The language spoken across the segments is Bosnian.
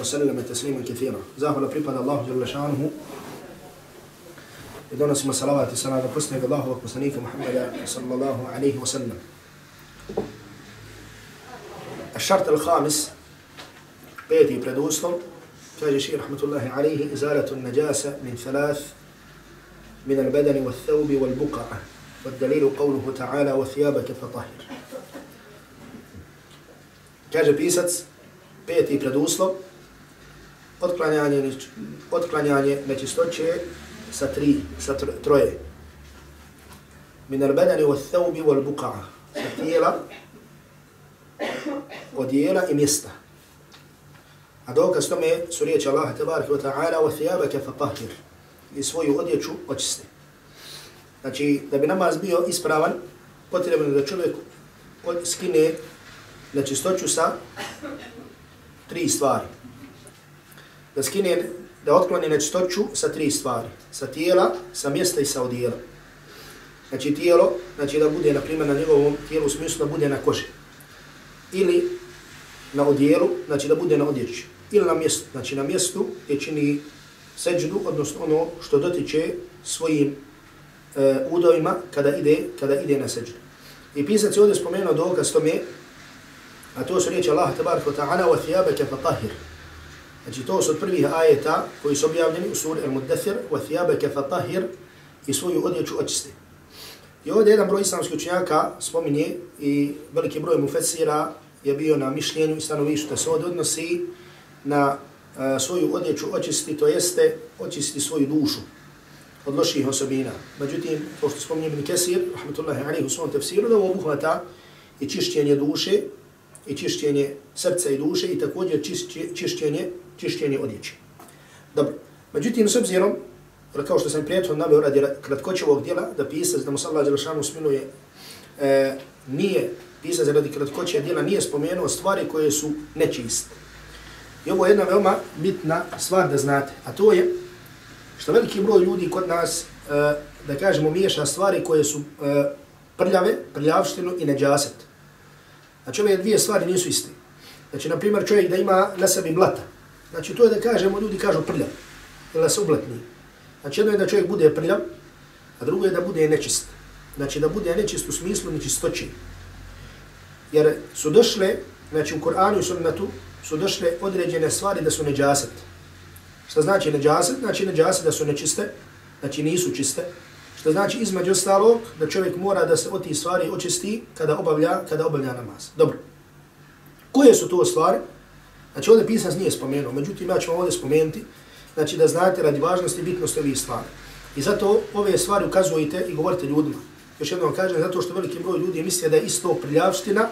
وسلم تسليما كثيرا. زاهو لبريباد الله جل شأنه. يدون اسم صلوات السلام وقصنا الله وقصنيك محمد صلى الله عليه وسلم. الشرط الخامس بيتي بردوسل كاجي شيء رحمة الله عليه إزالة النجاسة من ثلاث من البدن والثوب والبقعة. والدليل قوله تعالى وثيابك فطهر. كاجي بيسات بيتي بردوسل otklanjanje, otklanjanje nečistoće sa tri, sa troje. Min al badani wa thawbi wal buqa'a. Sa tijela, odijela i mjesta. A dokaz tome su riječi Allaha tabaraka wa ta'ala wa thiyabaka fatahhir. I svoju odjeću očisti. Znači, da bi namaz bio ispravan, potrebno da čovjek skine nečistoću sa tri stvari da skine, da otkloni nečistoću sa tri stvari. Sa tijela, sa mjesta i sa odijela. Znači tijelo, znači da bude, na primjer, na njegovom tijelu u smislu da bude na koži. Ili na odijelu, znači da bude na odjeći. Ili na mjestu, znači na mjestu gdje čini seđdu, odnosno ono što dotiče svojim e, udovima kada ide, kada ide na seđdu. I pisac je ovdje spomenuo dokaz tome, a to su riječi Allah, tabaraka ta'ala, wa thiyabaka fatahir. Znači to su od prvih ajeta koji su objavljeni u suri Al-Muddathir wa thiyabaka fatahhir i svoju odjeću očisti. I ovdje jedan broj islamskih učenjaka spominje i veliki broj mufessira je bio na mišljenju i stanovištu da se ovdje odnosi na a, svoju odjeću očisti, to jeste očisti svoju dušu od loših osobina. Međutim, to što spominje Ibn Kesir, rahmatullahi alaihi u svom tefsiru, da ovo obuhvata i čišćenje duše, i čišćenje srca i duše i također čišćenje čišćenje odjeće. Dobro. Međutim, s obzirom, kao što sam prijatelj navio radi kratkoće ovog dijela, da pisac, da mu sallahu Đelšanu smiluje, e, nije, pisac radi kratkoće dijela, nije spomenuo stvari koje su nečiste. I ovo je jedna veoma bitna stvar da znate, a to je što veliki broj ljudi kod nas, e, da kažemo, miješa stvari koje su e, prljave, prljavštinu i neđaset. Znači, ove dvije stvari nisu iste. Znači, na primjer, čovjek da ima na sebi blata, Znači to je da kažemo, ljudi kažu prljav, ili da se ublatni. Znači jedno je da čovjek bude prljav, a drugo je da bude nečist. Znači da bude nečist u smislu nečistoće. Jer su došle, znači u Koranu i Sunnetu, su došle određene stvari da su neđaset. Šta znači neđaset? Znači neđaset da su nečiste, znači nisu čiste. Što znači između ostalog da čovjek mora da se od tih stvari očisti kada obavlja, kada obavlja namaz. Dobro. Koje su to stvari? Znači ovdje pisac nije spomenuo, međutim ja ću vam ovdje spomenuti, znači da znate radi važnosti i bitnosti ovih stvari. I zato ove stvari ukazujete i govorite ljudima. Još jednom kažem, zato što veliki broj ljudi misle da je isto priljavština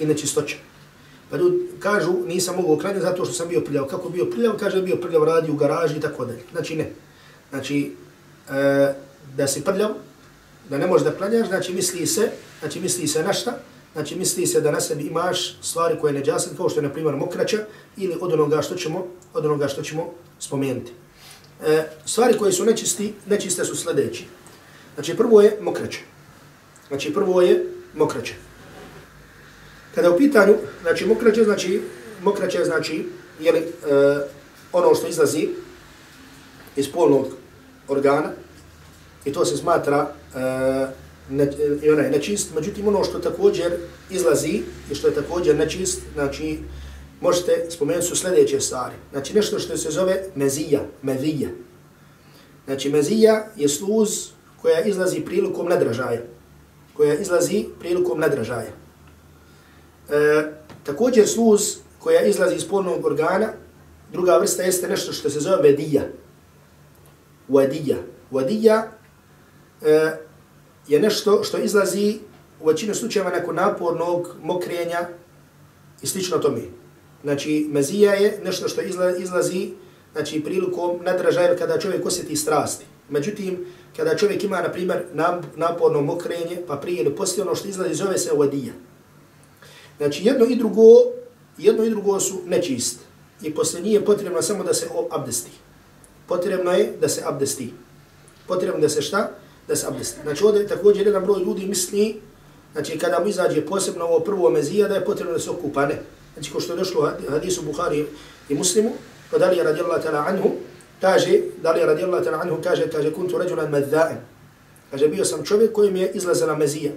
i nečistoća. Pa ljudi kažu, nisam mogu oklanjati zato što sam bio prljav. Kako bio prljav? Kaže da bio prljav radi u garaži i tako dalje. Znači ne. Znači, e, da si prljav, da ne možeš da klanjaš, znači misli se, znači misli se na šta? Znači misli se da na sebi imaš stvari koje je džasat, kao što je na primjer mokraća ili od onoga što ćemo, od onoga što ćemo spomenuti. E, stvari koje su nečisti, nečiste su sljedeći. Znači prvo je mokraća. Znači prvo je mokraća. Kada u pitanju, znači mokraća, znači mokraća znači je li, e, ono što izlazi iz polnog organa i to se smatra e, ne, i onaj nečist, međutim ono što također izlazi i što je također nečist, znači možete spomenuti su sljedeće stvari. Znači nešto što se zove mezija, mezija. Znači mezija je sluz koja izlazi prilikom nadražaja. Koja izlazi prilikom nadražaja. E, također sluz koja izlazi iz polnog organa, druga vrsta jeste nešto što se zove vedija. Vadija. Vadija e, je nešto što izlazi u većinu slučajeva nakon napornog mokrenja i slično tome. Znači, mezija je nešto što izlazi znači, prilikom nadražaja kada čovjek osjeti strasti. Međutim, kada čovjek ima, na primjer, naporno mokrenje, pa prije ili poslije ono što izlazi zove se vadija. Znači, jedno i drugo, jedno i drugo su nečist. I poslije nije potrebno samo da se abdesti. Potrebno je da se abdesti. Potrebno da se šta? Da se abdesti. Znači, ovdje također jedan broj ljudi misli, znači, kada mu izađe posebno ovo prvo mezija, da je potrebno da se okupa. Ne. Znači, ko što je došlo hadisu Buhari i Muslimu, pa da li je radijallahu ta'ala anhu, kaže, da li je radijallahu ta'ala anhu, kaže, kaže, kuntu rađunan medza'en. Kaže, bio sam čovjek kojim je izlazila mezija.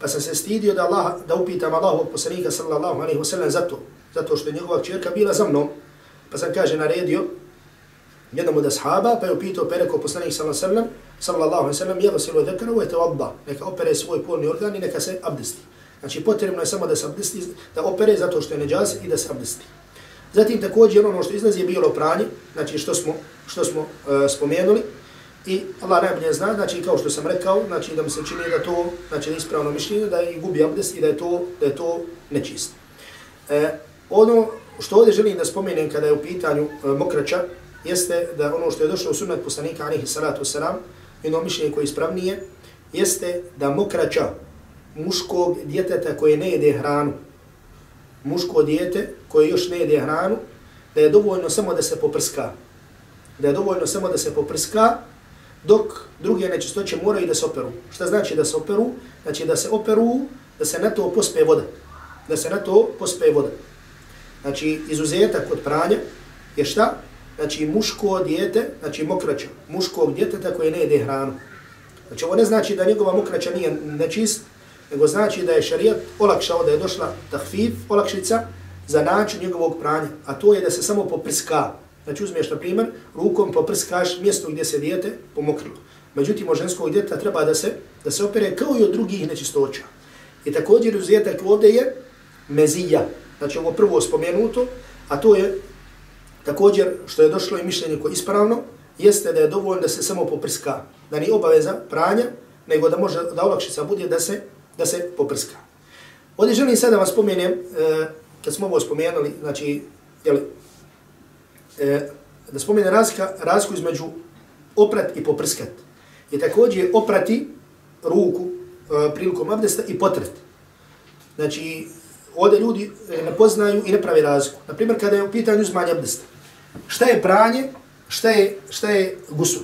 Pa sam se stidio da, Allah, da upitam Allahovog poslanika sallallahu alaihi wasallam zato, zato što je njegova čerka bila za mnom. Pa sam, kaže, naredio jednom od ashaba, pa je upitao pa je rekao poslanik sallallahu alaihi wasallam, sallallahu alaihi sallam, jeva silu dhekara, uvete wadda, neka opere svoj polni organ i neka se abdesti. Znači potrebno je samo da se abdesti, da opere zato što je neđas i da se abdesti. Zatim također ono što izlazi je bilo pranje, znači što smo, što smo uh, spomenuli. I Allah najbolje zna, znači kao što sam rekao, znači da mi se čini da to, znači ispravno mišljenje, da je gubi abdest i da je to, da je to nečist. E, ono što ovdje želim da spomenem kada je u pitanju e, mokraća, jeste da ono što je došlo u sunnat poslanika, alihi salatu wasalam, jedno mišljenje koje je ispravnije, jeste da mokraća muškog djeteta koje ne jede hranu, muško dijete koje još ne jede hranu, da je dovoljno samo da se poprska. Da je dovoljno samo da se poprska, dok druge nečistoće moraju da se operu. Šta znači da se operu? Znači da se operu, da se na to pospe voda. Da se na to pospe voda. Znači izuzetak od pranja je šta? Znači muško dijete, znači mokraća, muškog djeteta koje ne jede hranu. Znači ovo ne znači da njegova mokraća nije nečist, nego znači da je šarijat olakšao da je došla tahfif, olakšica, za način njegovog pranja, a to je da se samo poprska. Znači uzmeš, na primjer, rukom poprskaš mjesto gdje se dijete pomokrilo. Međutim, od ženskog djeta treba da se da se opere kao i od drugih nečistoća. I također uzijetak ovdje je mezija. Znači ovo prvo spomenuto, a to je također što je došlo i mišljenje koje ispravno, jeste da je dovoljno da se samo poprska. Da ni obaveza pranja, nego da može da olakšica bude da se da se poprska. Ovdje želim sada vas spomenem, e, kad smo ovo spomenuli, znači, jeli, e, da spomenem razlika, razliku između oprat i poprskat. I također oprati ruku e, prilikom abdesta i potret. Znači, ovdje ljudi e, ne poznaju i ne pravi razliku. Naprimjer, kada je u pitanju uzmanja abdesta. Šta je pranje, šta je, šta je gusul?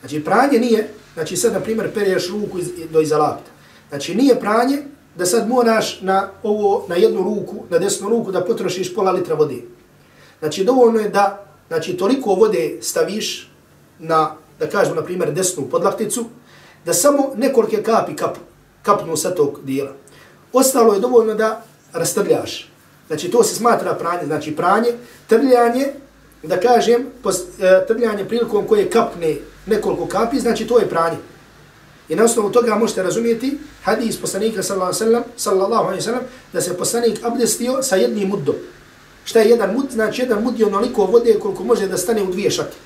Znači, pranje nije, znači sad, na primjer, perješ ruku iz, do iza lapta. Znači nije pranje da sad moraš na ovo na jednu ruku, na desnu ruku da potrošiš pola litra vode. Znači dovoljno je da znači toliko vode staviš na da kažemo na primjer desnu podlakticu da samo nekoliko kapi kap, kapnu sa tog dijela. Ostalo je dovoljno da rastrljaš. Znači to se smatra pranje, znači pranje, trljanje, da kažem, e, trljanje prilikom koje kapne nekoliko kapi, znači to je pranje. I na osnovu toga možete razumijeti hadis poslanika sallallahu alaihi sallam da se poslanik abdestio sa jednim muddom. Šta je jedan mud? Znači jedan mud je onoliko vode koliko može da stane u dvije šake.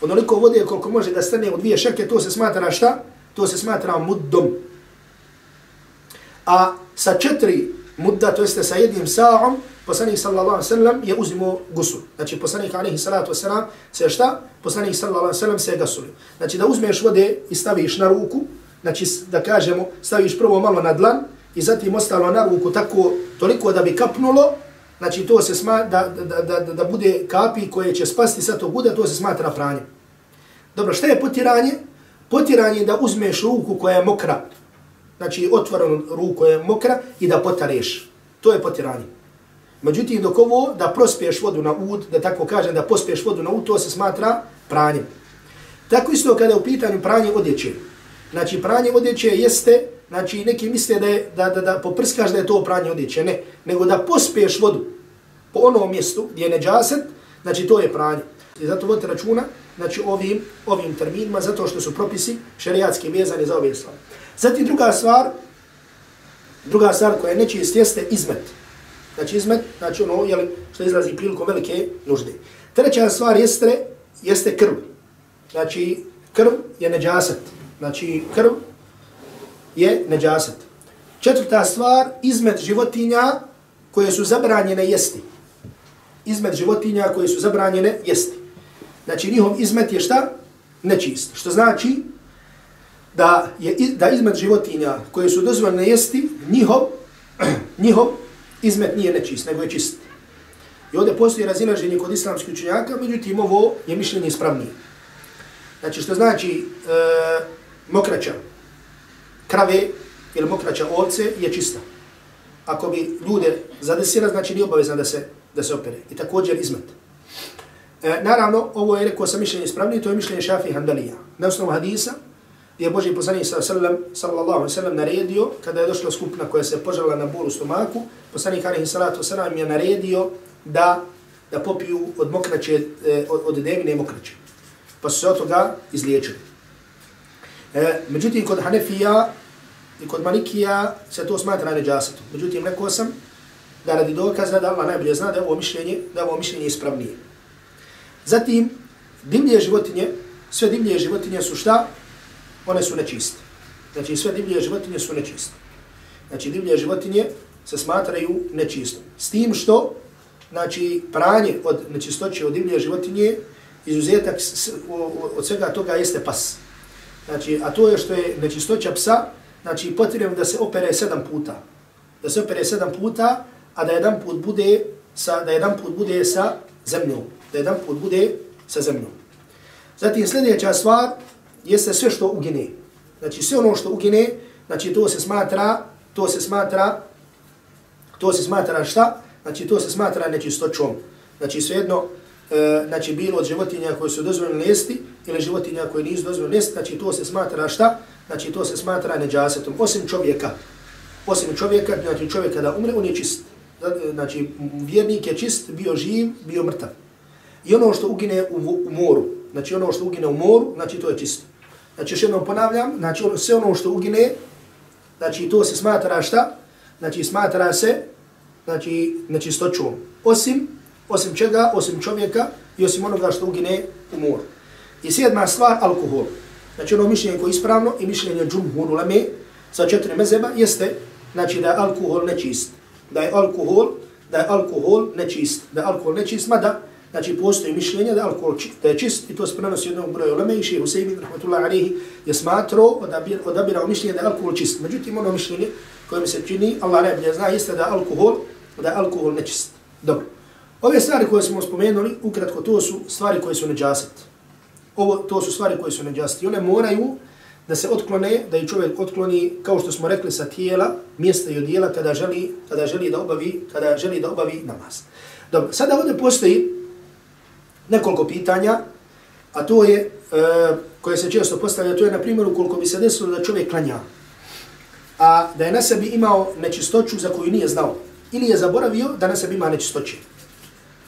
Onoliko vode koliko može da stane u dvije šake, to se smatra šta? To se smatra muddom. A sa četiri mudda, to jeste sa jednim sa'om, poslanik sallallahu alaihi sallam je uzimo gusul. Znači poslanik alaihi salatu wasallam se šta? Poslanik sallallahu alaihi sallam se gasulio. Znači da uzmeš vode i staviš na ruku, znači da kažemo staviš prvo malo na dlan i zatim ostalo na ruku tako toliko da bi kapnulo, znači to se sma da, da, da, da, da bude kapi koje će spasti sa tog guda, to se smatra pranje. Dobro, šta je potiranje? Potiranje je da uzmeš ruku koja je mokra, znači otvorenu ruku je mokra i da potareš. To je potiranje. Međutim, dok ovo da prospiješ vodu na ud, da tako kažem, da pospiješ vodu na ud, to se smatra pranjem. Tako isto kada je u pitanju pranje odjeće. Znači, pranje odjeće jeste, znači, neki misle da, je, da, da, da poprskaš da je to pranje odjeće. Ne, nego da pospiješ vodu. po onom mjestu gdje je neđaset, znači to je pranje. I zato vodite računa, znači ovim, ovim terminima, zato što su propisi šariatski vezani za ove stvari. Zatim druga stvar, druga stvar koja je nečist jeste izmet. Znači izmet, znači ono jel, što izlazi prilikom velike nužde. Treća stvar jeste, jeste krv. Znači krv je neđaset. Znači krv je neđaset. Četvrta stvar, izmet životinja koje su zabranjene jesti. Izmet životinja koje su zabranjene jesti. Znači njihov izmet je šta? Nečist. Što znači da je da izmet životinja koje su dozvoljene jesti, njihov, njihov izmet nije nečist, nego je čist. I ovdje postoji razilaženje kod islamskih učenjaka, međutim ovo je mišljenje ispravnije. Znači što znači e, mokraća krave ili mokraća ovce je čista. Ako bi ljude zadesila, znači nije obavezno da se, da se opere. I također izmet. E, naravno, ovo je rekao sam mišljenje ispravnije, to je mišljenje šafi handalija. Na osnovu hadisa, je Boži poslanik sallallahu sallam naredio, kada je došla skupna koja se požala na bolu stomaku, poslanik alaihi salatu sallam je naredio da da popiju od mokraće, e, od, od devine mokraće. Pa su se od toga izliječili. E, međutim, kod Hanefija i kod Malikija se to smatra neđasetom. Međutim, rekao sam da radi dokaza da Allah najbolje zna da ovo mišljenje, da ovo mišljenje ispravnije. Zatim, divlje životinje, sve divlje životinje su šta? One su nečiste. Znači, sve divlje životinje su nečiste. Znači, divlje životinje se smatraju nečistom. S tim što, znači, pranje od nečistoće od divlje životinje, izuzetak od svega toga jeste pas. Znači, a to je što je nečistoća psa, znači potrebno da se opere sedam puta. Da se opere sedam puta, a da jedan put bude sa, da jedan put bude sa zemljom. Da jedan put bude sa zemljom. Zatim sljedeća stvar jeste sve što ugine. Znači sve ono što ugine, znači to se smatra, to se smatra, to se smatra šta? Znači to se smatra nečistoćom. Znači svejedno, e, znači bilo od životinja koje su dozvoljene jesti ili životinja koje nisu dozvoljene jesti, znači to se smatra šta? Znači to se smatra neđasetom. Osim čovjeka, osim čovjeka, znači čovjek kada umre, on je čist. Znači vjernik je čist, bio živ, bio mrtav. I ono što ugine u, u moru, znači ono što ugine u moru, znači to je čisto. Znači još jednom ponavljam, znači ono, sve ono što ugine, znači to se smatra šta? Znači smatra se, znači nečistoćom. Osim osim čega, osim čovjeka i osim onoga što ugine u moru. I sedma stvar, alkohol. Znači ono mišljenje koje je ispravno i mišljenje džumhur uleme sa četiri mezeba jeste znači da je alkohol nečist. Da je alkohol, da je alkohol nečist. Da je alkohol nečist, mada znači postoji mišljenje da alkohol da je čist i to se prenosi jednom broju ulame i šehe Husaymin, rahmatullahi alihi, je smatrao, odabir, odabirao mišljenje da je alkohol čist. Međutim, ono mišljenje koje mi se čini, Allah najbolje zna, jeste da je alkohol, da je alkohol nečist. Dobro. Ove stvari koje smo spomenuli, ukratko, to su stvari koje su neđaset. Ovo, to su stvari koje su neđaset. I one moraju da se otklone, da i čovjek otkloni, kao što smo rekli, sa tijela, mjesta i odijela, kada želi, kada želi da obavi, kada želi da obavi namaz. Dobro, sada ovdje postoji nekoliko pitanja, a to je, e, koje se često postavlja, to je, na primjer, ukoliko bi se desilo da čovjek klanja, a da je na sebi imao nečistoću za koju nije znao, ili je zaboravio da na sebi ima nečistoće.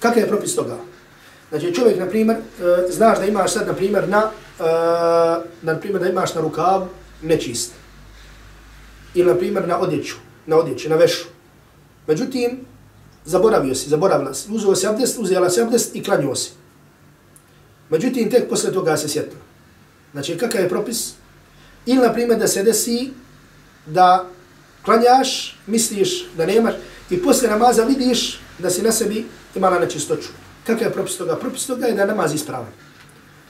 Kakav je propis toga? Znači čovjek, na primjer, e, znaš da imaš sad, na primjer, na, e, na primjer, da imaš na rukav nečist. Ili, na primjer, na odjeću, na odjeću, na vešu. Međutim, zaboravio si, zaboravila si, uzeo si abdest, uzela si abdest i klanio si. Međutim, tek posle toga se sjetno. Znači, kakav je propis? Ili, na primjer, da se desi da klanjaš, misliš da nemaš i posle namaza vidiš da si na sebi imala nečistoću. Kakav je propis toga? Propis toga je da je namaz ispravan.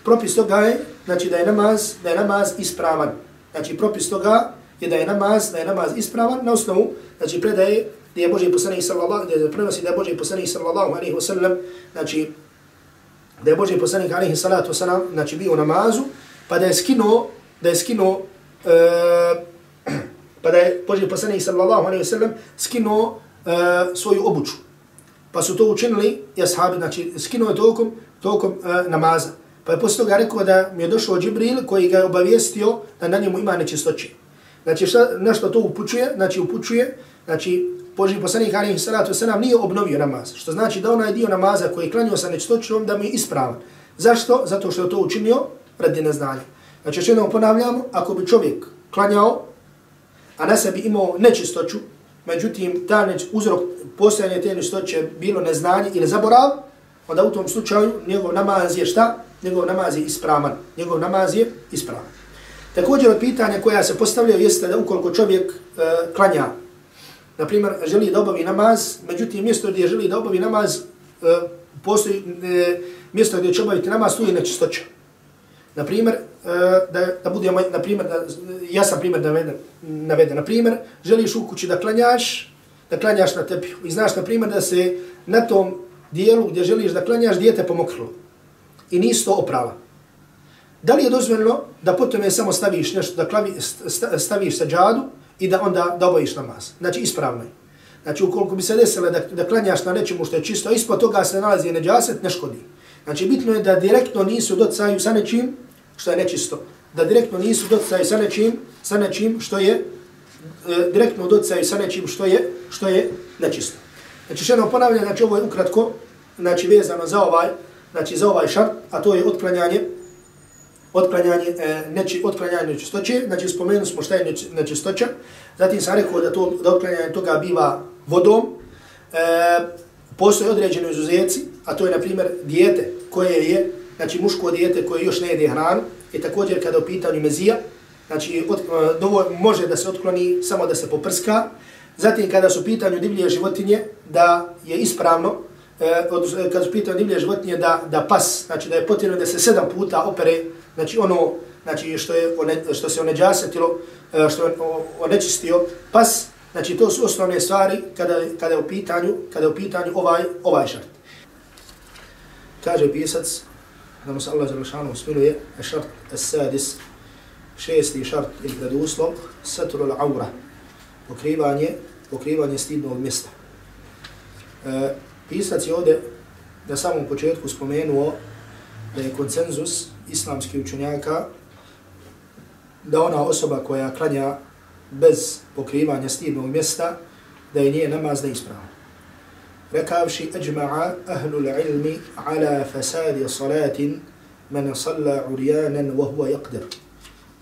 Propis toga je, znači da je namaz, da je namaz ispravan. Znači propis toga je da je namaz, da je namaz ispravan na osnovu, znači predaje gdje je Boži poslanik sallallahu, gdje je prenosi da je Boži poslanik sallallahu alaihi wa sallam, znači da je Boži poslanik alaihi salatu wasalam, znači bio u namazu, pa da je skinuo, da je skinuo, uh, pa da je Boži poslanik sallallahu alaihi wa sallam skinuo uh, svoju obuču. Pa su to učinili i ashabi, znači skinuo je tokom, tokom uh, namaza. Pa je poslije toga rekao da mi je došao Džibril koji ga je obavijestio da na njemu ima nečistoće. Znači šta, nešto to upućuje, znači upućuje, znači, Boži poslanik alaihi salatu wasalam nije obnovio namaz, što znači da onaj dio namaza koji je klanio sa nečistoćom da mi je ispravan. Zašto? Zato što je to učinio radi neznanja. Znači, još jednom ponavljamo, ako bi čovjek klanjao, a na sebi imao nečistoću, međutim, ta neč, uzrok postojanja te nečistoće bilo neznanje ili zaborav, onda u tom slučaju njegov namaz je šta? Njegov namaz je ispravan. Njegov namaz je ispravan. Također od pitanja koja se postavljaju jeste da ukoliko čovjek e, klanja, na primjer, želi da obavi namaz, međutim, mjesto gdje želi da obavi namaz, e, postoji e, mjesto gdje će obaviti namaz, tu je nečistoća. Na primjer, e, da, da budemo, na primjer, da, ja sam primjer naveden, naveden, na primjer, želiš u kući da klanjaš, da klanjaš na tepiju. I znaš, na primjer, da se na tom dijelu gdje želiš da klanjaš, dijete pomokrilo. I nisi to oprava. Da li je dozvoljeno da potom je samo staviš nešto, da klavi, staviš sa džadu i da onda da obaviš namaz? Znači, ispravno je. Znači, ukoliko bi se desilo da, da klanjaš na nečemu što je čisto, ispod toga se nalazi neđaset, ne škodi. Znači, bitno je da direktno nisu docaju sa nečim što je nečisto. Da direktno nisu docaju sa nečim, sa nečim što je, e, direktno docaju sa nečim što je, što je nečisto. Znači, što jedno znači, ovo je ukratko, znači, vezano za ovaj, znači, za ovaj šart, a to je otklanjanje, otklanjanje, e, neči, otklanjanje nečistoće, znači, spomenuli smo šta je nečistoća, zatim sam rekao da, to, da otklanjanje toga biva vodom, e, postoje određeni izuzeci, a to je, na primjer, dijete koje je, znači muško dijete koje još ne jede hranu, i također kada u pitanju mezija, znači od, e, dovo, može da se otkloni samo da se poprska, zatim kada su pitanju divlje životinje, da je ispravno, e, od, e, kada su pitanju divlje životinje, da, da pas, znači da je potrebno da se sedam puta opere, znači ono, znači što, je, one, što se oneđasetilo, e, što je onečistio pas, Znači to su osnovne stvari kada kada je u pitanju, kada je u pitanju ovaj ovaj šart. Kaže pisac da mu se Allah dželle smiluje, šart as-sadis, šesti šart ili preduslov, satru al-aura, pokrivanje, pokrivanje stidnog mjesta. E, pisac je ovdje na samom početku spomenuo da je konsenzus islamskih učenjaka da ona osoba koja klanja bez pokrivanja stidnog mjesta, da je nije namaz neispravan. Rekavši, ajma'a ahlul ilmi ala fasadi salatin man salla urijanan wa huwa yaqdir.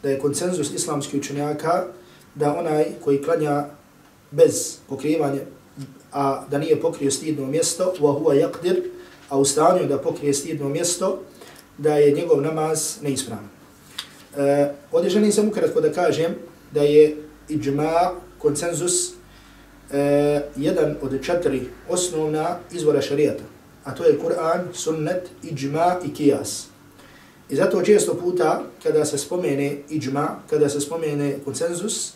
Da je konsenzus islamskih učenjaka da onaj koji klanja bez pokrivanja, a da nije pokrio stidno mjesto, wa huwa yaqdir, a u stanju da pokrije stidno mjesto, da je njegov namaz neispravan. Uh, ovdje želim samo kratko da kažem da je iđma, konsenzus, e, jedan od četiri osnovna izvora šarijata. A to je Kur'an, sunnet, iđma i kijas. I zato često puta kada se spomene iđma, kada se spomene konsenzus,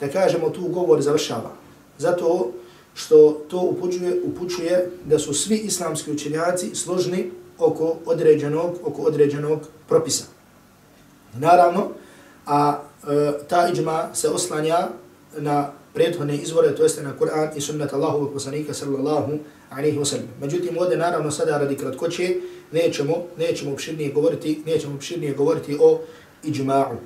da kažemo tu govor završava. Zato što to upućuje, upućuje da su svi islamski učenjaci složni oko određenog, oko određenog propisa. Naravno, a e, ta iđma se oslanja na prethodne izvore, to jeste na Kur'an i sunnet Allahovog poslanika sallallahu alaihi wa sallam. Međutim, ovdje naravno sada radi kratkoće, nećemo, nećemo opširnije govoriti, nećemo opširnije govoriti o iđma'u.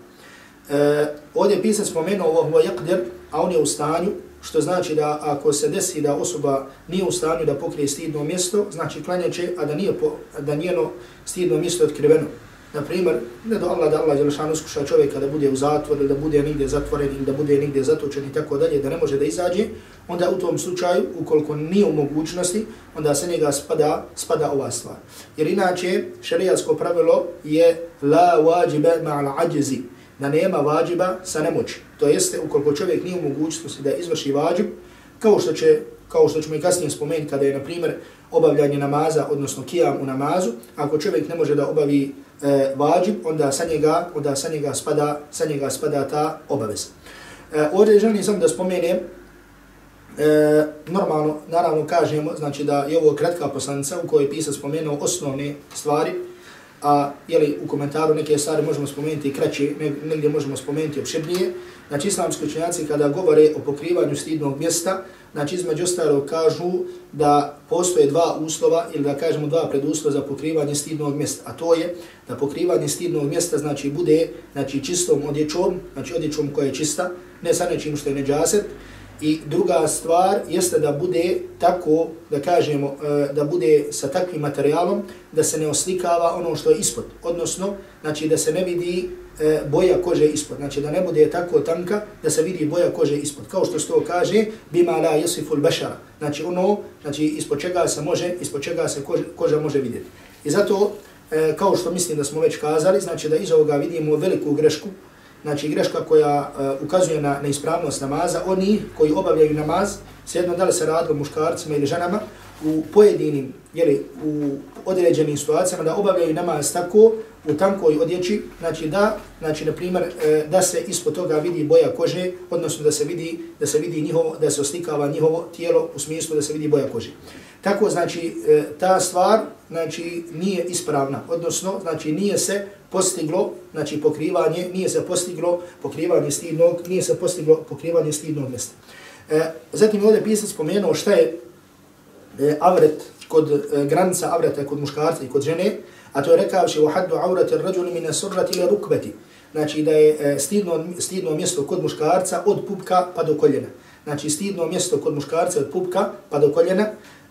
E, ovdje pisac spomenuo ovo huwa yaqdir, a on je u stanju, što znači da ako se desi da osoba nije u stanju da pokrije stidno mjesto, znači klanjaće, a da nije, po, da njeno stidno mjesto otkriveno. Na primjer, ne do Allah da Allah je lešan uskuša čovjeka da bude u zatvoru, da bude nigdje zatvoren ili da bude nigdje zatočen i tako dalje, da ne može da izađe, onda u tom slučaju, ukoliko nije u mogućnosti, onda se njega spada, spada ova stvar. Jer inače, šarijatsko pravilo je la wajibe ma'al ajizi, da nema vađiba sa nemoći. To jeste, ukoliko čovjek nije u mogućnosti da izvrši vađib, kao što će kao što ćemo i kasnije spomenuti kada je, na primjer, obavljanje namaza, odnosno kijam u namazu, ako čovjek ne može da obavi e, vađib, onda sa njega, onda sa njega spada, sa njega spada ta obaveza. E, ovdje želim sam da spomenem, e, normalno, naravno kažemo, znači da je ovo kratka poslanica u kojoj je pisao spomenuo osnovne stvari, a jeli, u komentaru neke stvari možemo spomenuti kraće, negdje možemo spomenuti opširnije. Znači, islamski učenjaci kada govore o pokrivanju stidnog mjesta, znači između ostalo kažu da postoje dva uslova ili da kažemo dva preduslova za pokrivanje stidnog mjesta, a to je da pokrivanje stidnog mjesta znači bude znači čistom odjećom, znači odjećom koja je čista, ne sa nečim što je neđaset, I druga stvar jeste da bude tako, da kažemo, e, da bude sa takvim materijalom, da se ne oslikava ono što je ispod. Odnosno, znači da se ne vidi e, boja kože ispod. Znači da ne bude tako tanka da se vidi boja kože ispod. Kao što se to kaže, bima la jesiful bashara. Znači ono, znači ispod čega se može, ispod čega se koža, koža može vidjeti. I zato, e, kao što mislim da smo već kazali, znači da iz ovoga vidimo veliku grešku, znači greška koja uh, ukazuje na neispravnost namaza, oni koji obavljaju namaz, sjedno da li se radilo muškarcima ili ženama, u pojedinim, jeli, u određenim situacijama da obavljaju namaz tako u tankoj odjeći, znači da, znači na primjer e, da se ispod toga vidi boja kože, odnosno da se vidi da se vidi njihovo, da se oslikava njihovo tijelo u smislu da se vidi boja kože. Tako znači e, ta stvar znači nije ispravna, odnosno znači nije se postiglo znači pokrivanje, nije se postiglo pokrivanje stidnog, nije se postiglo pokrivanje stidnog mjesta. E, zatim ovdje pisac spomenuo šta je e, avret kod e, granica avreta kod muškarca i kod žene, a to je rekavši u haddu avrati rajul min surrati ili rukbeti. Znači da je e, stidno, stidno mjesto kod muškarca od pupka pa do koljena. Znači stidno mjesto kod muškarca od pupka pa do koljena.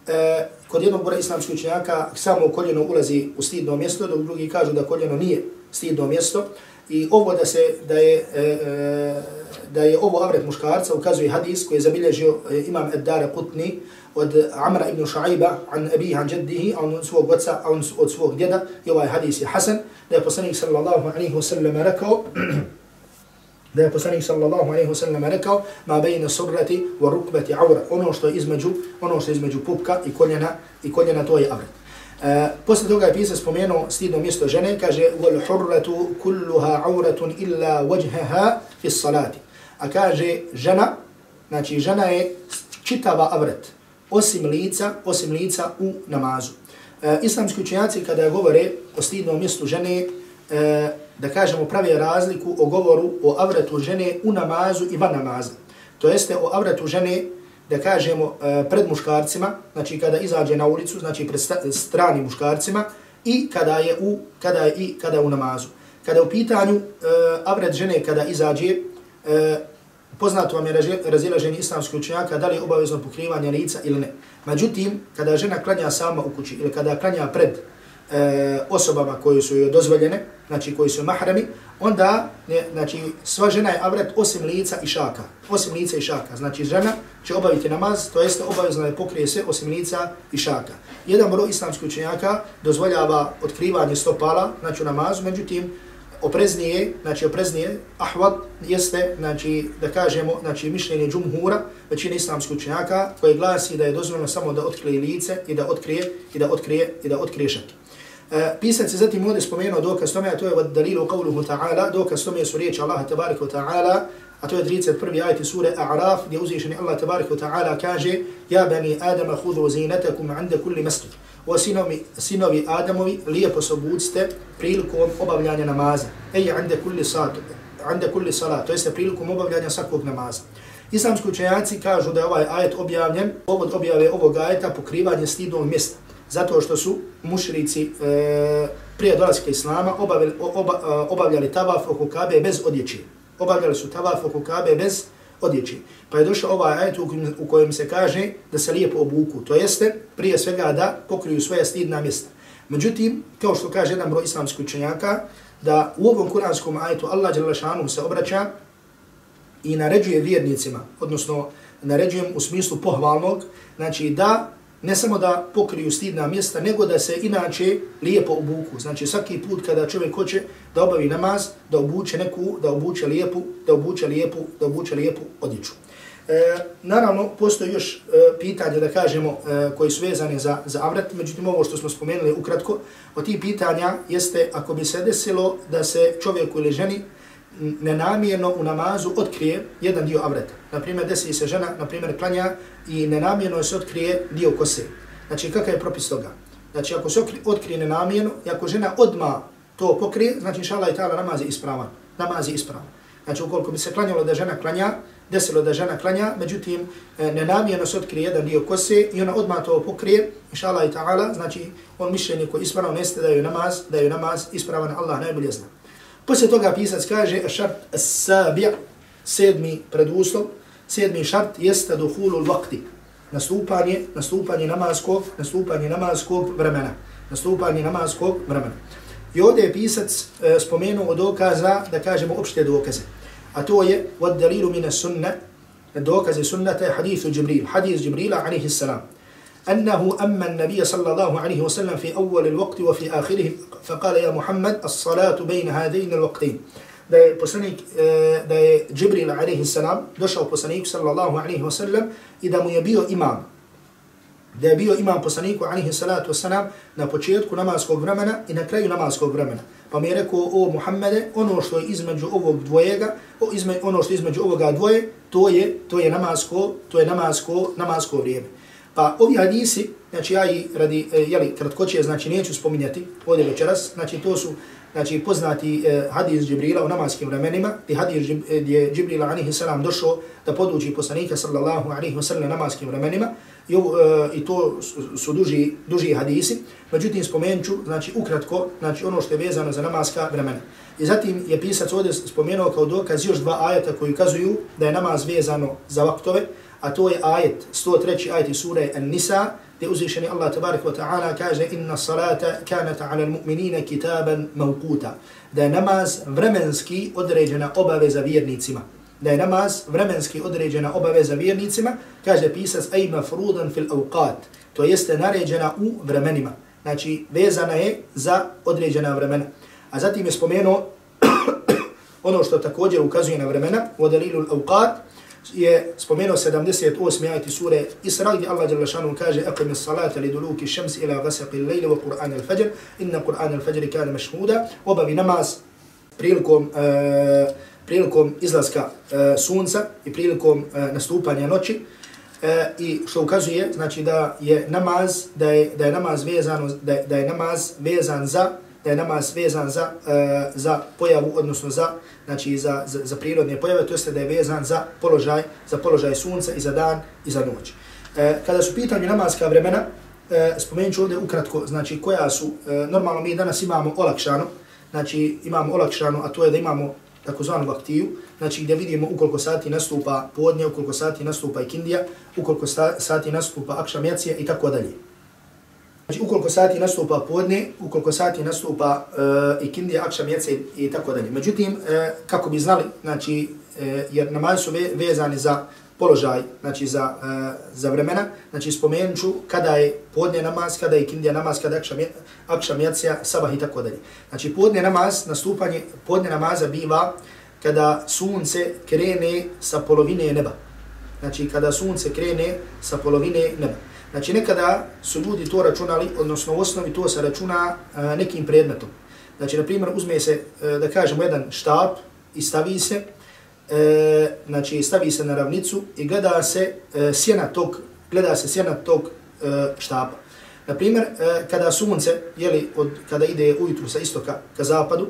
E, kod jednog bora islamskih učenjaka samo koljeno ulazi u stidno mjesto, dok drugi kažu da koljeno nije stidno mjesto. I ovo da se da je e, e da je ovo avret muškarca ukazuje hadis koji je zabilježio e, imam Ed-Dara Qutni od Amra ibn Šaiba an Abi an Jaddihi on svog oca on od svog djeda i ovaj hadis je hasan da je poslanik sallallahu alejhi ve sellem rekao da je poslanik sallallahu alejhi ve sellem rekao ma bejna surrati wa rukbati awra ono što je između ono što je između pupka i koljena i koljena to je avret e, posle toga je pisac spomenuo stidno mjesto žene, kaže wal hurratu kulluha auratun illa wajhaha fi salati. A kaže žena, znači žena je čitava avret, osim lica, osim lica u namazu. e, islamski učenjaci kada govore o stidnom mjestu žene, e, da kažemo pravi razliku o govoru o avretu žene u namazu i van namaza. To jeste o avretu žene da kažemo e, pred muškarcima, znači kada izađe na ulicu, znači pred strani muškarcima i kada je u kada je i kada je u namazu. Kada u pitanju e, uh, avret žene kada izađe, uh, poznato vam je razilaženje islamskih učenjaka da li je obavezno pokrivanje lica ili ne. Međutim, kada žena klanja sama u kući ili kada klanja pred e, osobama koje su joj dozvoljene, znači koji su mahrami, onda ne, znači, sva žena je avret osim lica i šaka. Osim lica i šaka. Znači žena će obaviti namaz, to jeste obavezno da pokrije sve osim lica i šaka. Jedan broj islamskih učenjaka dozvoljava otkrivanje stopala, znači u namazu, međutim, opreznije, znači opreznije, ahvat jeste, znači da kažemo, znači mišljenje džumhura, većina islamskih učenjaka, koje glasi da je dozvoljeno samo da otkrije lice i da otkrije i da otkrije i da otkrije šake. E, pisac je zatim ovdje spomenuo dokaz tome, a to je od dalilu qavluhu ta'ala, dokaz tome su riječi Allaha tabarika wa ta'ala, a to je 31. ajti sure A'raf, gdje uzvišeni Allah tabarika wa ta'ala kaže Ja bani Adama hudu zinatakum anda kulli masjid. O sinovi, sinovi Adamovi, lijepo se obucite prilikom obavljanja namaza. Ej, anda kulli satu, anda kulli salat, to jeste prilikom obavljanja svakog namaza. Islamski učenjaci kažu da je ovaj ajet objavljen, povod objave ovog ajeta pokrivanje stidnog mjesta zato što su mušrici e, prije dolaska Islama obavili, oba, e, obavljali tavaf oko Kabe bez odjeći. Obavljali su tavaf oko Kabe bez odjeći. Pa je došao ovaj ajet u kojem se kaže da se lijepo obuku. To jeste prije svega da pokriju svoje stidna mjesta. Međutim, kao što kaže jedan broj islamskih učenjaka, da u ovom kuranskom ajetu Allah Đelešanu se obraća i naređuje vjernicima, odnosno naređujem u smislu pohvalnog, znači da ne samo da pokriju stidna mjesta, nego da se inače lijepo obuku. Znači svaki put kada čovjek hoće da obavi namaz, da obuče neku, da obuče lijepu, da obuče lijepu, da obuče lijepu odjeću. E, naravno, postoji još e, pitanje, da kažemo, e, koji su vezane za, za avrat, međutim ovo što smo spomenuli ukratko, od tih pitanja jeste ako bi se desilo da se čovjeku ili ženi nenamjerno u namazu otkrije jedan dio avreta. Naprimjer, desi se žena, naprimjer, klanja i nenamjerno se otkrije dio kose. Znači, kakav je propis toga? Znači, ako se otkrije nenamjerno, i ako žena odma to pokrije, znači, inša i ta'ala, namaz je ispravan. Namaz je ispravan. Znači, ukoliko bi se klanjalo da žena klanja, desilo da žena klanja, međutim, e, nenamjerno se otkrije jedan dio kose i ona odma to pokrije, inša i ta'ala, znači, on mišljenje koji ispravno jeste da je namaz, da je namaz ispravan, Allah najbolje zna. Poslije toga pisac kaže šart sabi' sedmi preduslov, sedmi šart jeste duhulul vakti, nastupanje, nastupanje namaskog, nastupanje namaskog vremena, nastupanje namaskog vremena. I ovdje je pisac e, spomenuo dokaza, da kažemo opšte dokaze. A to je, od dalilu mine sunne, dokaze sunnata je hadithu Džibril, hadith Džibrila alaihi salam. أنه أما النبي صلى الله عليه وسلم في أول الوقت وفي آخره فقال يا محمد الصلاة بين هذين الوقتين da je poslanik, da je Džibril alaihi salam došao poslaniku sallallahu alaihi wa sallam i da mu je bio imam. Da je bio imam poslaniku alaihi salatu wasalam na početku namaskog vremena i na kraju namaskog vremena. Pa mi je rekao, o Muhammede, ono što je između ovog dvojega, o izme, ono što je između ovoga dvoje, to je, to je namasko, to je namasko, namasko vrijeme. Pa ovi hadisi, znači ja i radi, e, jeli, kratkoće, znači neću spominjati ovdje večeras, znači to su znači poznati eh, hadis Džibrila u namaskim vremenima, gdje hadis e, gdje je Džibrila alihi salam došao da poduči poslanika sallallahu alihi wa sallam namaskim vremenima, i, eh, i to su duži, duži hadisi, međutim spomenču, znači ukratko, znači ono što je vezano za namaska vremena. I zatim je pisac ovdje spomenuo kao dokaz još dva ajeta koji ukazuju da je namaz vezano za vaktove, a to je ajet, 103. ajet sure An-Nisa, gdje uzvišeni Allah tabarik wa ta'ala kaže inna salata kanata ala mu'minina kitaban mawquta. Da je namaz vremenski određena obaveza vjernicima. Da je namaz vremenski određena obaveza vjernicima, kaže pisac aj mafrudan fil awqat. To jeste naređena u vremenima. Znači, vezana je za određena vremena. A zatim je spomenuo ono što također ukazuje na vremena, u dalilu al-awqat, je spomenuo 78. ajati sure Isra gdje Allah jalla kaže Aqim salata li duluki šems ila gasaqi lejli wa Qur'an al-fajr inna Qur'an al-fajr kana mašhuda obavi namaz prilikom uh, prilikom izlaska uh, sunca i prilikom uh, nastupanja noći uh, i što ukazuje znači da je namaz da je da je namaz vezan da je, da je namaz vezan za da je namaz vezan za, uh, za pojavu, odnosno za, znači za, za, za prirodne pojave, to jeste da je vezan za položaj, za položaj sunca i za dan i za noć. E, kada su pitanje namaska vremena, e, spomenut ću ovdje ukratko, znači koja su, e, normalno mi danas imamo olakšano, znači imamo olakšano, a to je da imamo takozvanu vaktiju, znači gdje vidimo ukoliko sati nastupa podnje, ukoliko sati nastupa ikindija, ukoliko sati nastupa akšamjacija i tako dalje. Znači, ukoliko sati nastupa podne, ukoliko sati nastupa eh, uh, ikindi, akša, mjece i tako dalje. Međutim, uh, kako bi znali, znači, uh, jer namaz su ve vezani za položaj, znači za, uh, za vremena, znači spomenut ću kada je podne namaz, kada je ikindija namaz, kada je akša, mjece, sabah i tako dalje. Znači, podne namaz, nastupanje podne namaza biva kada sunce krene sa polovine neba. Znači, kada sunce krene sa polovine neba. Znači nekada su ljudi to računali, odnosno u osnovi to se računa a, nekim predmetom. Znači, na primjer, uzme se, a, da kažemo, jedan štab i stavi se, uh, znači stavi se na ravnicu i gleda se uh, sjena tog, gleda se sjena tog uh, štapa. Na primjer, kada sunce, jeli, od, kada ide ujutru sa istoka ka zapadu,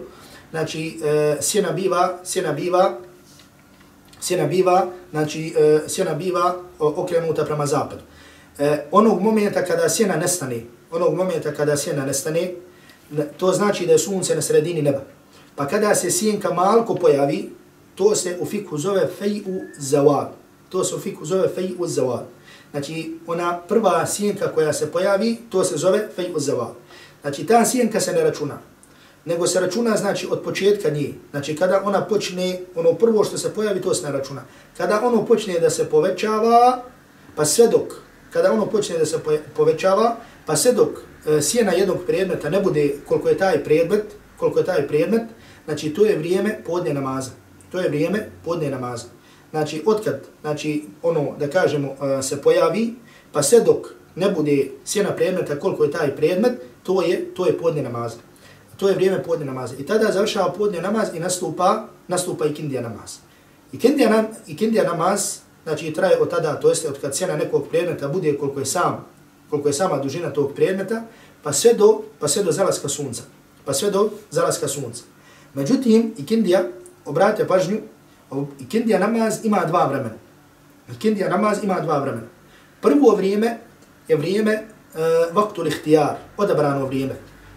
znači e, sjena biva, sjena biva, sjena biva, znači e, sjena biva okrenuta prema zapadu e, onog momenta kada sjena nestane, onog momenta kada sjena nestane, to znači da je sunce na sredini neba. Pa kada se sjenka malko pojavi, to se u fiku zove fej'u zawal. To se u fiku zove fej'u zawal. Znači, ona prva sjenka koja se pojavi, to se zove fej'u zawal. Znači, ta sjenka se ne računa. Nego se računa, znači, od početka nje. Znači, kada ona počne, ono prvo što se pojavi, to se ne računa. Kada ono počne da se povećava, pa sve dok kada ono počne da se povećava, pa sve dok e, sjena jednog predmeta ne bude koliko je taj predmet, koliko je taj predmet, znači to je vrijeme podne namaza. To je vrijeme podne namaza. Znači, otkad, znači, ono, da kažemo, e, se pojavi, pa sve dok ne bude sjena predmeta koliko je taj predmet, to je, to je podne namaza. To je vrijeme podne namaza. I tada završava podne namaz i nastupa, nastupa i kindija namaz. I kindija, nam, i kindija namaz, znači traje od tada, to jeste od kad cijena nekog predmeta bude koliko je sam, koliko je sama dužina tog predmeta, pa sve do, pa sve do zalaska sunca. Pa sve do zalaska sunca. Međutim, ikindija, obratite pažnju, ikindija namaz ima dva vremena. Ikindija namaz ima dva vremena. Prvo vrijeme je vrijeme uh, vaktul ihtijar, odabrano vrijeme.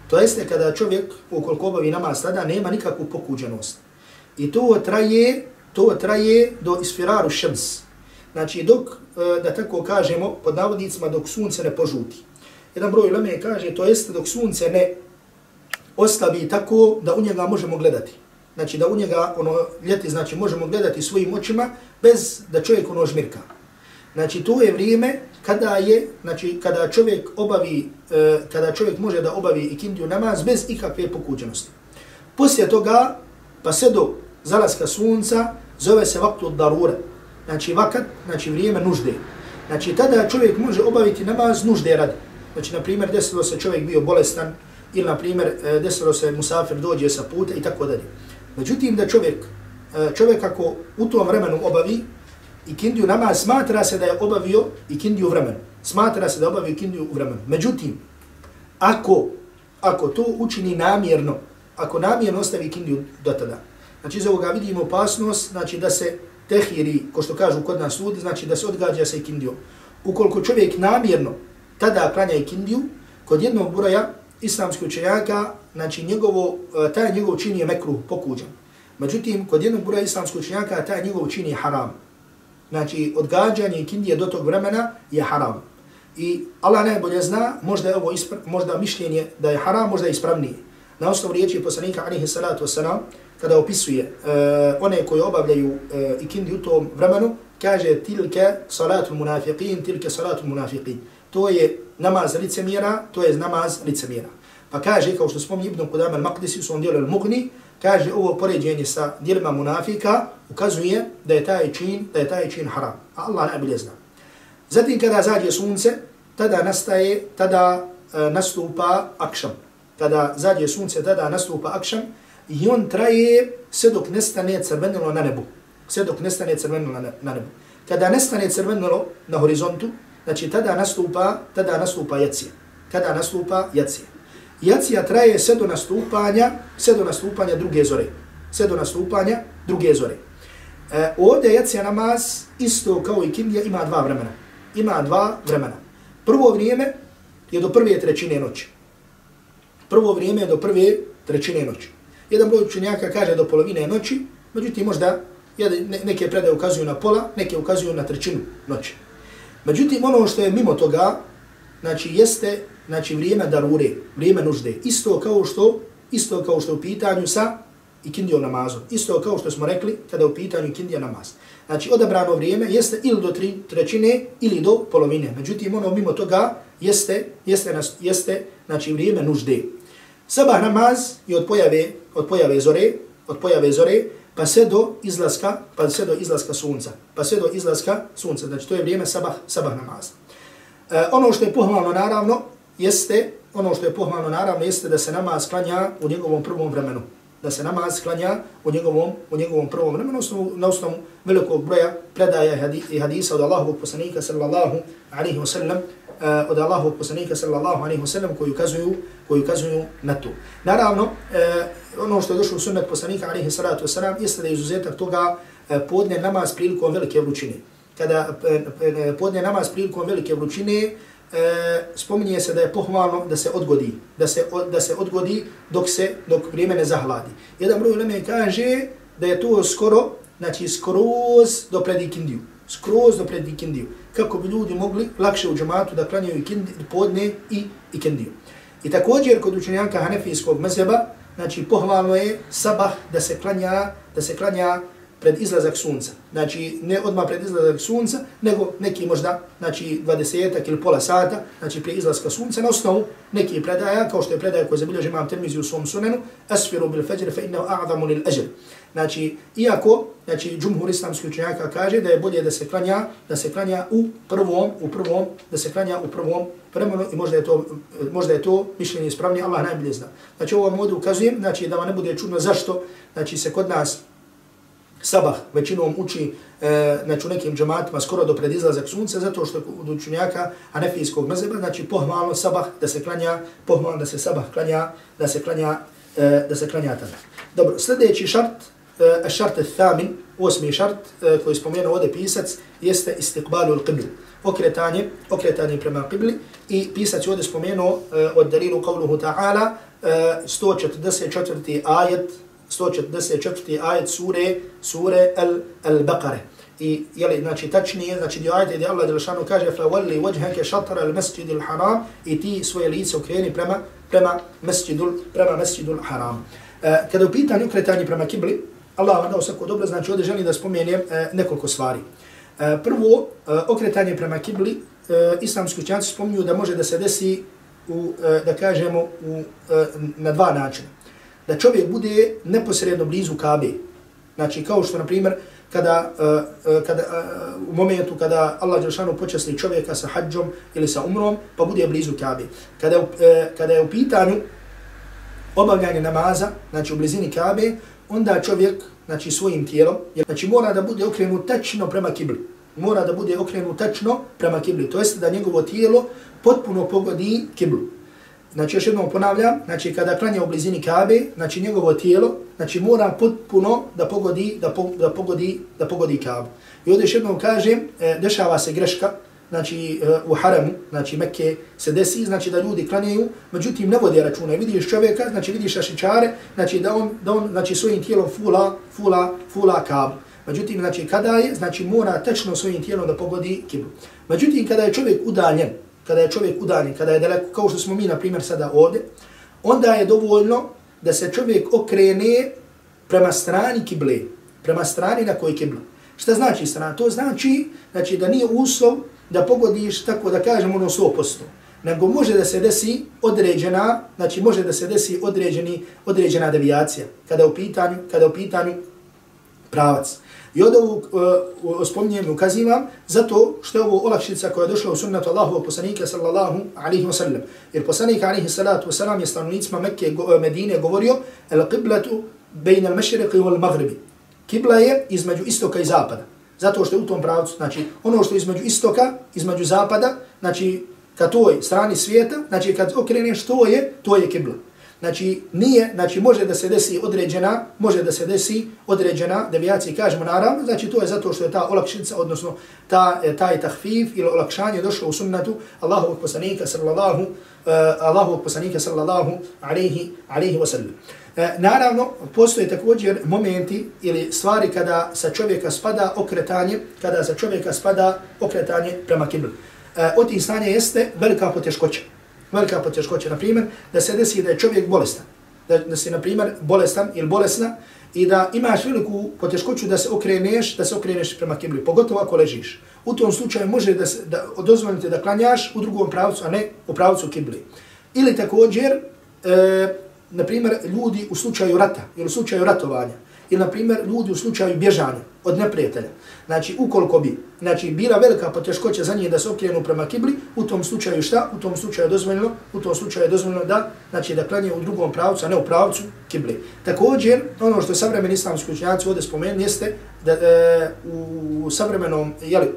To jeste kada čovjek, ukoliko obavi namaz tada, nema nikakvu pokuđenost. I to traje, to traje do isfiraru šems, znači dok, e, da tako kažemo, pod navodnicima, dok sunce ne požuti. Jedan broj leme kaže, to jeste dok sunce ne ostavi tako da u njega možemo gledati. Znači da u njega ono ljeti, znači možemo gledati svojim očima bez da čovjek ono žmirka. Znači to je vrijeme kada je, znači kada čovjek obavi, e, kada čovjek može da obavi ikindiju namaz bez ikakve pokuđenosti. Poslije toga, pa sve do zalaska sunca, zove se vaktu darura. Znači vakat, znači vrijeme nužde. Znači tada čovjek može obaviti namaz nužde radi. Znači, na primjer, desilo se čovjek bio bolestan, ili, na primjer, e, desilo se musafir dođe sa puta i tako dalje. Međutim, da čovjek, e, čovjek ako u tom vremenu obavi i namaz, smatra se da je obavio ikindiju vremenu. Smatra se da je obavio u vremenu. Međutim, ako, ako to učini namjerno, ako namjerno ostavi ikindiju do tada, znači iz ovoga vidimo opasnost, znači da se tehiri, ko što kažu kod nas ljudi, znači da se odgađa sa ikindijom. Ukoliko čovjek namjerno tada klanja ikindiju, kod jednog broja islamskih učenjaka, znači njegovo, e, taj njegov čin je mekruh, pokuđan. Međutim, kod jednog broja islamskih učenjaka, taj njegov čin je haram. Znači, odgađanje ikindije do tog vremena je haram. I Allah najbolje zna, možda je ovo ispra, možda mišljenje da je haram, možda je ispravnije. Na osnovu riječi poslanika, alihi salatu wasalam, kada opisuje uh, one koji obavljaju e, uh, ikindi u tom vremenu, kaže tilke salatu munafiqin, tilke salatu munafiqin to je namaz licemjera, to je namaz licemjera. Pa kaže, kao što spomni Ibn Qudam al-Maqdisi u svom dijelu al-Mughni, kaže ovo poređenje sa dijelima munafika ukazuje da je taj čin, da je taj čin haram. A Allah najbolje zna. Zatim kada zađe sunce, tada nastaje, tada uh, nastupa akšam. Kada zađe sunce, tada nastupa akšam i on traje sve dok nestane crvenilo na nebu. Sve dok nestane crvenilo na nebu. Kada nestane crvenilo na horizontu, Znači, tada nastupa, tada nastupa jacija. Tada nastupa jacija. Jacija traje sve do nastupanja, sve do nastupanja druge zore. Sve do nastupanja druge zore. E, ovdje jacija namaz, isto kao i kindija, ima dva vremena. Ima dva vremena. Prvo vrijeme je do prve trećine noći. Prvo vrijeme je do prve trećine noći. Jedan broj učenjaka kaže do polovine noći, međutim možda neke predaje ukazuju na pola, neke ukazuju na trećinu noći. Međutim, ono što je mimo toga, znači, jeste znači, vrijeme darure, vrijeme nužde. Isto kao što isto kao što u pitanju sa ikindio namazom. Isto kao što smo rekli kada u pitanju ikindija namaz. Znači, odabrano vrijeme jeste ili do tri trećine ili do polovine. Međutim, ono mimo toga jeste, jeste, jeste znači, vrijeme nužde. Sabah namaz je od pojave, od pojave zore, od pojave zore, pa sve do izlaska, pa sve do izlaska sunca, pa sve do izlaska sunca, znači to je vrijeme sabah, sabah namaz. E, ono što je pohvalno naravno, jeste, ono što je pohvalno naravno, jeste da se namaz klanja u njegovom prvom vremenu. Da se namaz klanja u njegovom, u njegovom prvom vremenu, na osnovu velikog broja predaja i hadisa od Allahovog poslanika sallallahu alaihi wa sallam, Eh, od Allahu poslanika sallallahu alaihi wa sallam koji ukazuju, koji ukazuju na to. Naravno, uh, ono što je došlo u sunnet poslanika alaihi salatu wa sallam jeste da je izuzetak toga uh, podne namaz prilikom velike vrućine. Kada uh, podne namaz prilikom velike vrućine, e, spominje se da je pohvalno da se odgodi, da se, da se odgodi dok se dok vrijeme ne zahladi. Jedan broj uleme kaže da je to skoro, znači skroz do predikindiju skroz do pred ikindiju, kako bi ljudi mogli lakše u džamatu da klanjaju ikindi, podne i ikindiju. I također kod učenjanka hanefijskog mezeba, znači pohvalno je sabah da se klanja, da se klanja pred izlazak sunca. Znači, ne odmah pred izlazak sunca, nego neki možda, znači, 20 ili pola sata, znači, prije izlaska sunca, na osnovu neki predaja, kao što je predaja koja zabilježi imam termizi u svom sunenu, asfiru bil fajr fa innahu a'zamu lil ajr. Znači, iako, znači, džumhur islamski učenjaka kaže da je bolje da se klanja, da se klanja u prvom, u prvom, da se klanja u prvom vremenu i možda je to, možda je to mišljenje ispravni, Allah najbolje zna. Znači, ovo vam ovdje ukazujem, znači, da vam ne bude čudno zašto, znači, se kod nas sabah većinom uči e, znači u nekim džematima skoro do predizlazak sunca, zato što od učenjaka anefijskog mezeba, znači pohvalno sabah da se klanja, pohvalno da se sabah klanja, da se klanja, e, da se klanja tada. Dobro, sljedeći šart, Eh, šart thamin, osmi šart e, koji spomenuo ovdje pisac, jeste istiqbalu al-qibli. Okretanje, okretanje prema qibli i pisac je ovdje spomenuo eh, od dalilu qavluhu ta'ala, e, 144. ajet 144. ajet sure, sure Al-Baqare. i jeli, znači tačnije, znači dio ajte gdje Allah Đelšanu kaže fa wali wajhake šatara al masjidil haram i ti svoje lice okreni prema prema masjidul prema masjidul haram. E, kada u pitanju okretanje prema kibli, Allah vam dao svako dobro, znači ovdje želim da spomenem e, nekoliko stvari. E, prvo, e, okretanje prema kibli, e, islamski učenjaci spominju da može da se desi u, e, da kažemo, u, e, na dva načina. Da čovjek bude neposredno blizu Kabe. Znači, kao što, na primjer, kada, uh, kada uh, u momentu kada Allah Đelšanu počasli čovjeka sa hađom ili sa umrom, pa bude blizu Kabe. Kada, uh, kada je u pitanju obavljanje namaza, znači u blizini Kabe, onda čovjek, znači svojim tijelom, znači mora da bude okrenut tačno prema kibli. Mora da bude okrenut tačno prema kibli. To jest da njegovo tijelo potpuno pogodi kiblu. Znači još jednom ponavljam, znači kada klanja u blizini Kabe, znači njegovo tijelo, znači mora potpuno da pogodi, da, po, da pogodi, da pogodi Kabu. I ovdje još jednom kažem, e, dešava se greška, znači eh, u haramu, znači Mekke se desi, znači da ljudi klanjaju, međutim ne vode računa. Vidiš čovjeka, znači vidiš šašičare, znači da on, da on znači svojim tijelom fula, fula, fula Kabu. Međutim, znači kada je, znači mora tečno svojim tijelom da pogodi kiblu. Međutim, kada je čovjek udaljen, kada je čovjek udaljen, kada je daleko, kao što smo mi, na primjer, sada ovdje, onda je dovoljno da se čovjek okrene prema strani kible, prema strani na kojoj kibla. Šta znači strana? To znači, znači da nije uslov da pogodiš, tako da kažemo, ono 100%. Nego može da se desi određena, znači može da se desi određeni, određena devijacija, kada u pitanju, kada u pitanju pravac. I od ovog uh, spominjem ukazivam zato što je ovo olakšica koja je došla u sunnetu Allahu poslanika sallallahu alaihi wa sallam. Jer poslanik alaihi salatu wa sallam je stanovnicima Mekke go, e, Medine govorio el qiblatu bejna al-mešriqi wal maghribi. Kibla je između istoka i zapada. Zato što je u tom pravcu, znači ono što je između istoka, između zapada, znači ka toj strani svijeta, znači kad okreneš to je, to je kibla. Znači, nije, znači može da se desi određena, može da se desi određena devijacija, kažemo naravno, znači to je zato što je ta olakšica, odnosno ta, e, taj tahfif ili olakšanje došlo u sunnatu Allahovog poslanika sallallahu, uh, Allahovog poslanika sallallahu alaihi, alaihi wasallam. E, naravno, postoje također momenti ili stvari kada sa čovjeka spada okretanje, kada sa čovjeka spada okretanje prema kibli. E, od tih stanja jeste velika poteškoća velika poteškoća. Na primjer, da se desi da je čovjek bolestan. Da, da si, na primjer, bolestan ili bolesna i da imaš veliku poteškoću da se okreneš, da se okreneš prema kibli, pogotovo ako ležiš. U tom slučaju može da, se, da dozvolite da klanjaš u drugom pravcu, a ne u pravcu kibli. Ili također, e, na primjer, ljudi u slučaju rata ili u slučaju ratovanja, ili, na primjer, ljudi u slučaju bježanja od neprijatelja. Znači, ukoliko bi znači, bila velika poteškoća za njih da se okrenu prema kibli, u tom slučaju šta? U tom slučaju je dozvoljeno, u tom slučaju je dozvoljeno da, znači, da klanje u drugom pravcu, a ne u pravcu kibli. Također, ono što savremeni islamski učenjaci ovdje spomenuli jeste da e, u savremenom, jeli,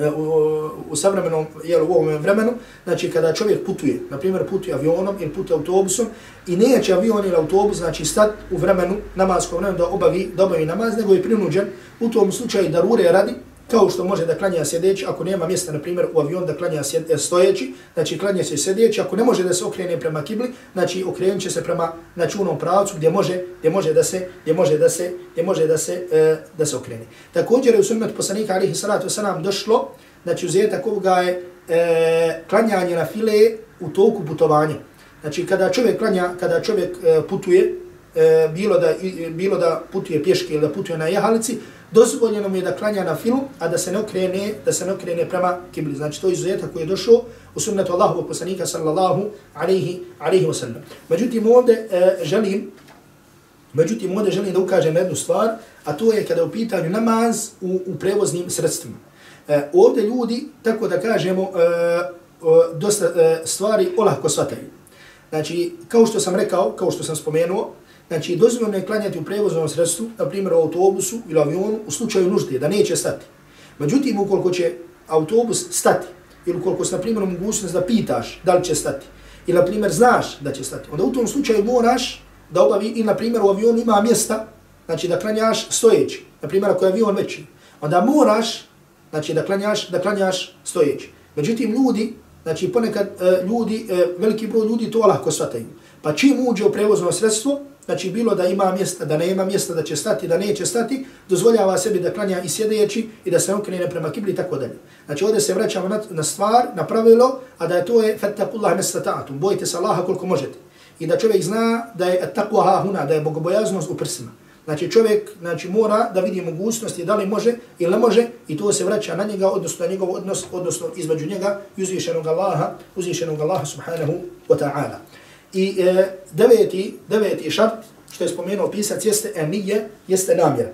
E, u, u savremenom jel, u ovom vremenu, znači kada čovjek putuje, na primjer putuje avionom ili putuje autobusom i neće avion ili autobus, znači stat u vremenu, namaskom vremenu da obavi, da obavi namaz, nego je prinuđen u tom slučaju da rure radi, kao što može da klanja sjedeći, ako nema mjesta, na primjer, u avion da klanja e, stojeći, znači klanja se sjedeći, ako ne može da se okrene prema kibli, znači okrenut će se prema načunom pravcu gdje može, gdje može da se, gdje može da se, gdje može da se, e, da se okrene. Također je u sunnetu poslanika alihi salatu wasalam došlo, znači uzetak ovoga je e, klanjanje na file u toku putovanja. Znači kada čovjek klanja, kada čovjek e, putuje, e, bilo, da, e, bilo da putuje pješke ili da putuje na jehalici, dozvoljeno mu je da klanja na filu, a da se ne okrene, da se ne okrene prema kibli. Znači to je izuzetak koji je došao u sunnetu Allahovog poslanika sallallahu alaihi, alaihi wa sallam. Međutim, ovdje e, želim Međutim, ovdje želim da ukažem jednu stvar, a to je kada je u pitanju namaz u, u prevoznim sredstvima. E, ovdje ljudi, tako da kažemo, e, e, dosta e, stvari olahko shvataju. Znači, kao što sam rekao, kao što sam spomenuo, Znači, dozvoljeno je klanjati u prevoznom sredstvu, na primjer u autobusu ili avionu, u slučaju nužde, da neće stati. Međutim, ukoliko će autobus stati, ili ukoliko se, na primjer, mogućnost da pitaš da li će stati, ili, na primjer, znaš da će stati, onda u tom slučaju moraš da obavi, ili, na primjer, u avionu ima mjesta, znači da klanjaš stojeći, na primjer, ako je avion veći, onda moraš, znači da klanjaš, da klanjaš stojeći. Međutim, ljudi, znači ponekad e, ljudi, e, veliki broj ljudi to lahko shvataju. Pa čim uđe u prevozno sredstvo, znači bilo da ima mjesta, da nema mjesta, da će stati, da neće stati, dozvoljava sebi da klanja i sjedeći i da se okrene prema kibli i tako dalje. Znači ovdje se vraćamo na, na stvar, na pravilo, a da je to je fattakullah nestata'atum, bojite se Allaha koliko možete. I da čovjek zna da je takva huna, da je bogobojaznost u prsima. Znači čovjek znači, mora da vidi mogućnosti da li može ili ne može i to se vraća na njega, odnosno na njegov odnos, odnosno između njega i uzvišenog Allaha, uzvišenog Allaha subhanahu wa ta'ala. I e, deveti, deveti šart, što je spomenuo pisac, jeste enije, jeste namjera.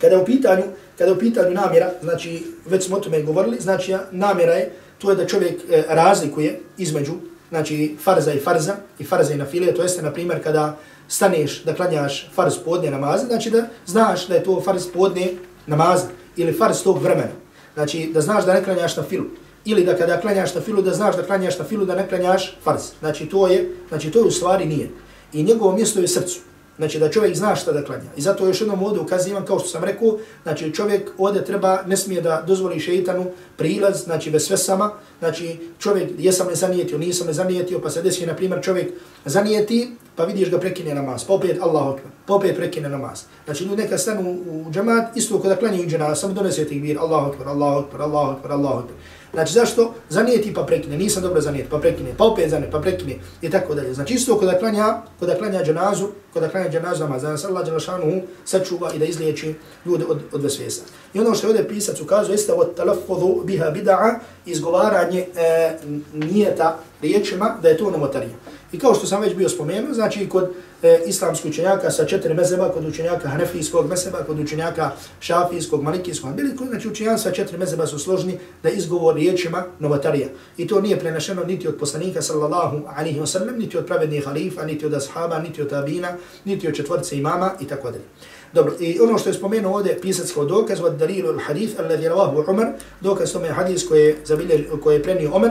Kada je u pitanju, kada je u pitanju namjera, znači već smo o tome govorili, znači namjera je, to je da čovjek e, razlikuje između znači farza i farza i farza i nafile, to jeste na primjer kada staneš da klanjaš farz podne namaza, znači da znaš da je to farz podne namaza ili farz tog vremena. Znači da znaš da ne klanjaš na filu. Ili da kada klanjaš na filu da znaš da klanjaš na filu da ne klanjaš farz. Znači to je, znači to je u stvari nije. I njegovo mjesto je srcu. Znači da čovjek zna šta da klanja. I zato još jednom ovdje ukazivam, kao što sam rekao, znači čovjek ovdje treba, ne smije da dozvoli šeitanu prilaz, znači bez sve sama. Znači čovjek, jesam li zanijetio, nisam li zanijetio, pa se desi, na primjer, čovjek zanijeti, pa vidiš ga prekine namaz, pa opet Allah okvar, pa opet prekine namaz. Znači ljudi neka stanu u džemat, isto kada klanjaju džena, samo donese ti Allah okvar, Allah okvar, Allah okvar, Allah okvar. Znači zašto? Zanijeti pa prekine, nisam dobro zanijeti, pa prekine, pa opet zanijeti, pa prekine i tako dalje. Znači isto kada klanja, kada klanja dženazu, kada klanja dženazu namaz, da nas Allah dželašanuhu sačuva i da izliječi ljude od, od vesvesa. I ono što je ovdje pisac ukazuje, jeste od talafodu biha bida'a, izgovaranje e, nijeta riječima, da je to novotarija. I kao što sam već bio spomenuo, znači kod e, islamskih učenjaka sa četiri mezeba, kod učenjaka hanefijskog mezeba, kod učenjaka šafijskog, malikijskog, bili kod znači učenjaka sa četiri mezeba su složni da izgovor riječima novotarija. I to nije prenašeno niti od poslanika sallallahu alaihi wa sallam, niti od pravednih halifa, niti od ashaba, niti od tabina, niti od četvrce imama i tako dalje. Dobro, i ono što je spomenuo ovdje pisac kao dokaz, od dalilu al-hadith, alladhi ravahu Umar, dokaz tome hadis koje je, zabilje, koje je prenio Umar,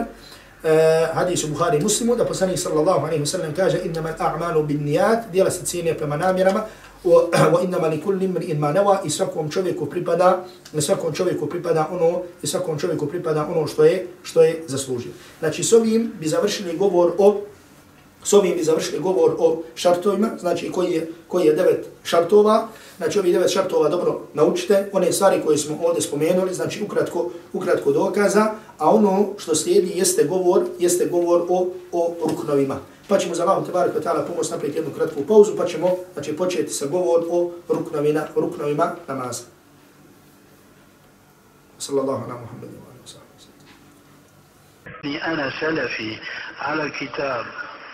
e, hadis u Buhari muslimu, da poslanik sallallahu alaihi wa sallam kaže innama a'malu bin nijat, dijela se cijenije prema namjerama, wa innama li kulli mri'in ma nawa i svakom čovjeku pripada svakom čovjeku pripada ono i svakom čovjeku pripada ono što je što je zaslužio. Znači s ovim bi završili govor o s ovim bi završili govor o šartovima, znači koji je, koji je devet šartova, znači ovi devet šartova dobro naučite, one stvari koje smo ovdje spomenuli, znači ukratko, ukratko dokaza, a ono što slijedi jeste govor, jeste govor o, o ruknovima. Pa ćemo za Allahom tebarik wa ta'ala pomoći napraviti jednu kratku pauzu, pa ćemo znači, početi sa govor o ruknovima, ruknovima namaza. Sallallahu ala Muhammadu wa أنا سلفي على الكتاب